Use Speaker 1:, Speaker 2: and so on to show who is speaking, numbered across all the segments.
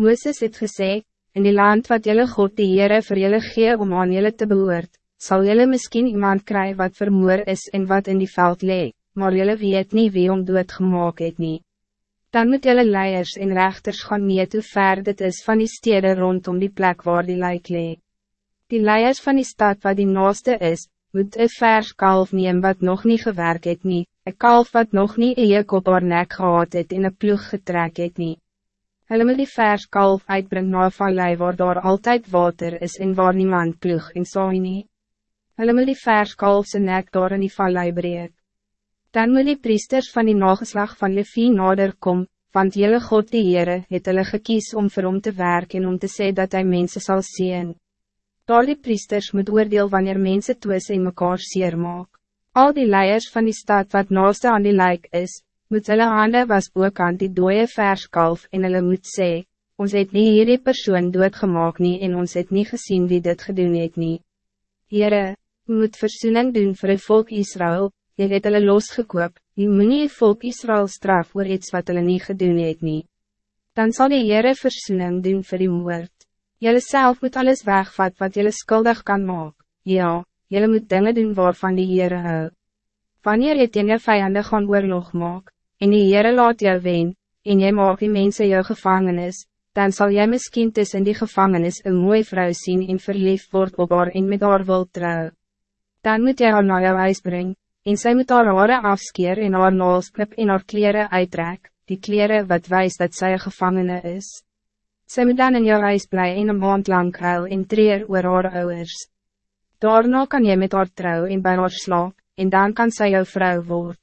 Speaker 1: Mooses het gesê, in die land wat jelle God die Heere vir jelle gee om aan jelle te behoort, zal jelle misschien iemand krijgen wat vermoor is en wat in die veld lee, maar jelle weet niet wie om dood gemaakt het nie. Dan moet jelle leiers en rechters gaan meet hoe ver dit is van die steden rondom die plek waar die lijk lee. Die leiers van die stad wat die naaste is, moet een vers kalf neem wat nog niet gewerkt het nie, een kalf wat nog niet een juk op haar nek gehad het en een ploeg getrek het nie. Hulle moet die vers kalf uitbring na een vallei waar daar altijd water is en waar niemand ploeg en saai nie. Hulle moet die vers kalf sy nek daar in die vallei breek. Dan moet die priesters van die nageslag van Levi nader kom, want jylle God die Heere het hulle gekies om vir hom te werken en om te zeggen dat hij mensen zal zien. Daar die priesters moet oordeel wanneer mensen twis en mekaar seer maak. Al die leiers van die stad wat naaste aan die lijk is, moet hulle hande was ook aan die dooie verskalf en hulle moet sê, ons het nie hierdie persoon doodgemaak nie en ons het nie gezien wie dit gedoen het nie. Heere, moet verzoening doen voor het volk Israël, je het hulle losgekoop, je moet nie volk Israël straf voor iets wat hulle nie gedoen het nie. Dan zal die Heere verzoening doen voor die moord. Jelle zelf moet alles wegvat wat jelle skuldig kan maken. Ja, jelle moet dingen doen waarvan die Heere hou. Wanneer je jou vijanden gaan oorlog maak, en die Heere laat jou wen, en jy maak die mense jou gevangenis, dan zal jij misschien tussen die gevangenis een mooie vrouw zien en verliefd word op haar en met haar wil trouw dan moet jy haar na jou huis brengen, en sy moet haar haare afskeer en haar naalsknip en haar kleren uittrek, die kleren wat wijst dat zij een gevangene is. Sy moet dan in jou huis bly en een maand lang huil en treer oor haar ouders. Daarna kan jy met haar trouw en bij haar slaap, en dan kan zij jou vrouw worden.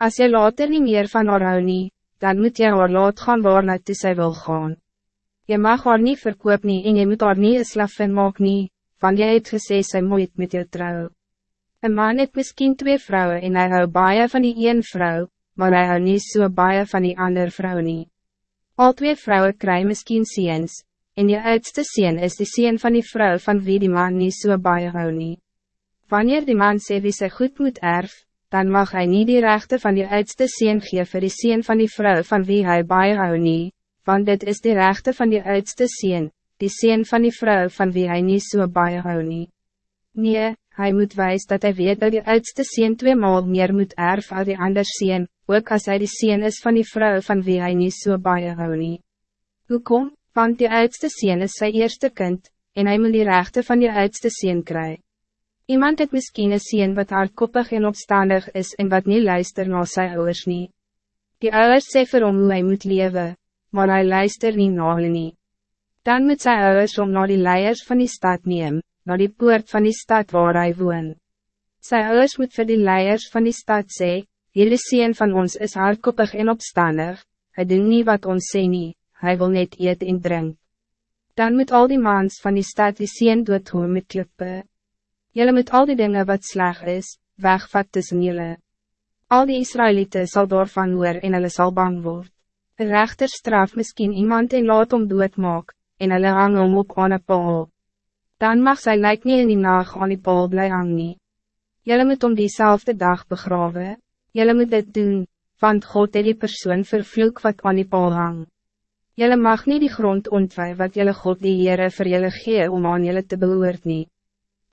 Speaker 1: Als jy later niet meer van haar hou nie, dan moet jy haar laat gaan waar naartoe sy wil gaan. Je mag haar niet verkoop nie en je moet haar nie een slaffen maak nie, van jy het gesê sy moet met jou trouw. Een man het misschien twee vrouwen en hy hou baie van die een vrouw, maar hy hou nie so baie van die ander vrouw nie. Al twee vrouwen krijgen misschien ziens, en je oudste zien is de zien van die vrouw van wie die man niet so baie hou nie. Wanneer die man sê wie sy goed moet erf, dan mag hij niet die rechten van die oudste zien geven vir die zien van die vrouw van wie hij baie hou nie, want dit is de rechten van die oudste zien, die sien van die vrouw van wie hij niet zo so baie hou nie. Nee, hij moet wijs dat hij weet dat die oudste sien twee maal meer moet erf al die ander sien, ook als hij die sien is van die vrouw van wie hij niet zo so baie hou nie. Hoekom? Want die oudste sien is zijn eerste kind, en hij moet die rechten van die oudste sien kry. Iemand het miskien een sien wat hardkoppig en opstandig is en wat niet luister na sy ouders nie. Die ouders sê vir hom hoe hy moet leven, maar hij luister niet na hulle nie. Dan moet sy ouders om naar die leiers van die stad neem, naar die poort van die stad waar hij woon. Sy ouders moet vir die leiers van die stad sê, Hierdie sien van ons is hardkoppig en opstandig, hij doen niet wat ons sê nie, hy wil net eet en drink. Dan moet al die mans van die stad die sien doodhoor met klippe. Jylle moet al die dingen wat sleg is, wegvat tussen jylle. Al die Israëlieten zal daarvan hoor en hulle sal bang word. Een rechter straf misschien iemand en laat om doodmaak, en hulle hang om op aan een paal. Dan mag sy lijk nie in die nacht aan die paal bly hang nie. Julle moet om diezelfde dag begraven. Julle moet dit doen, want God het die persoon vervloek wat aan die paal hang. Julle mag niet die grond ontwij wat julle God die Heere vir julle gee om aan julle te behoort nie.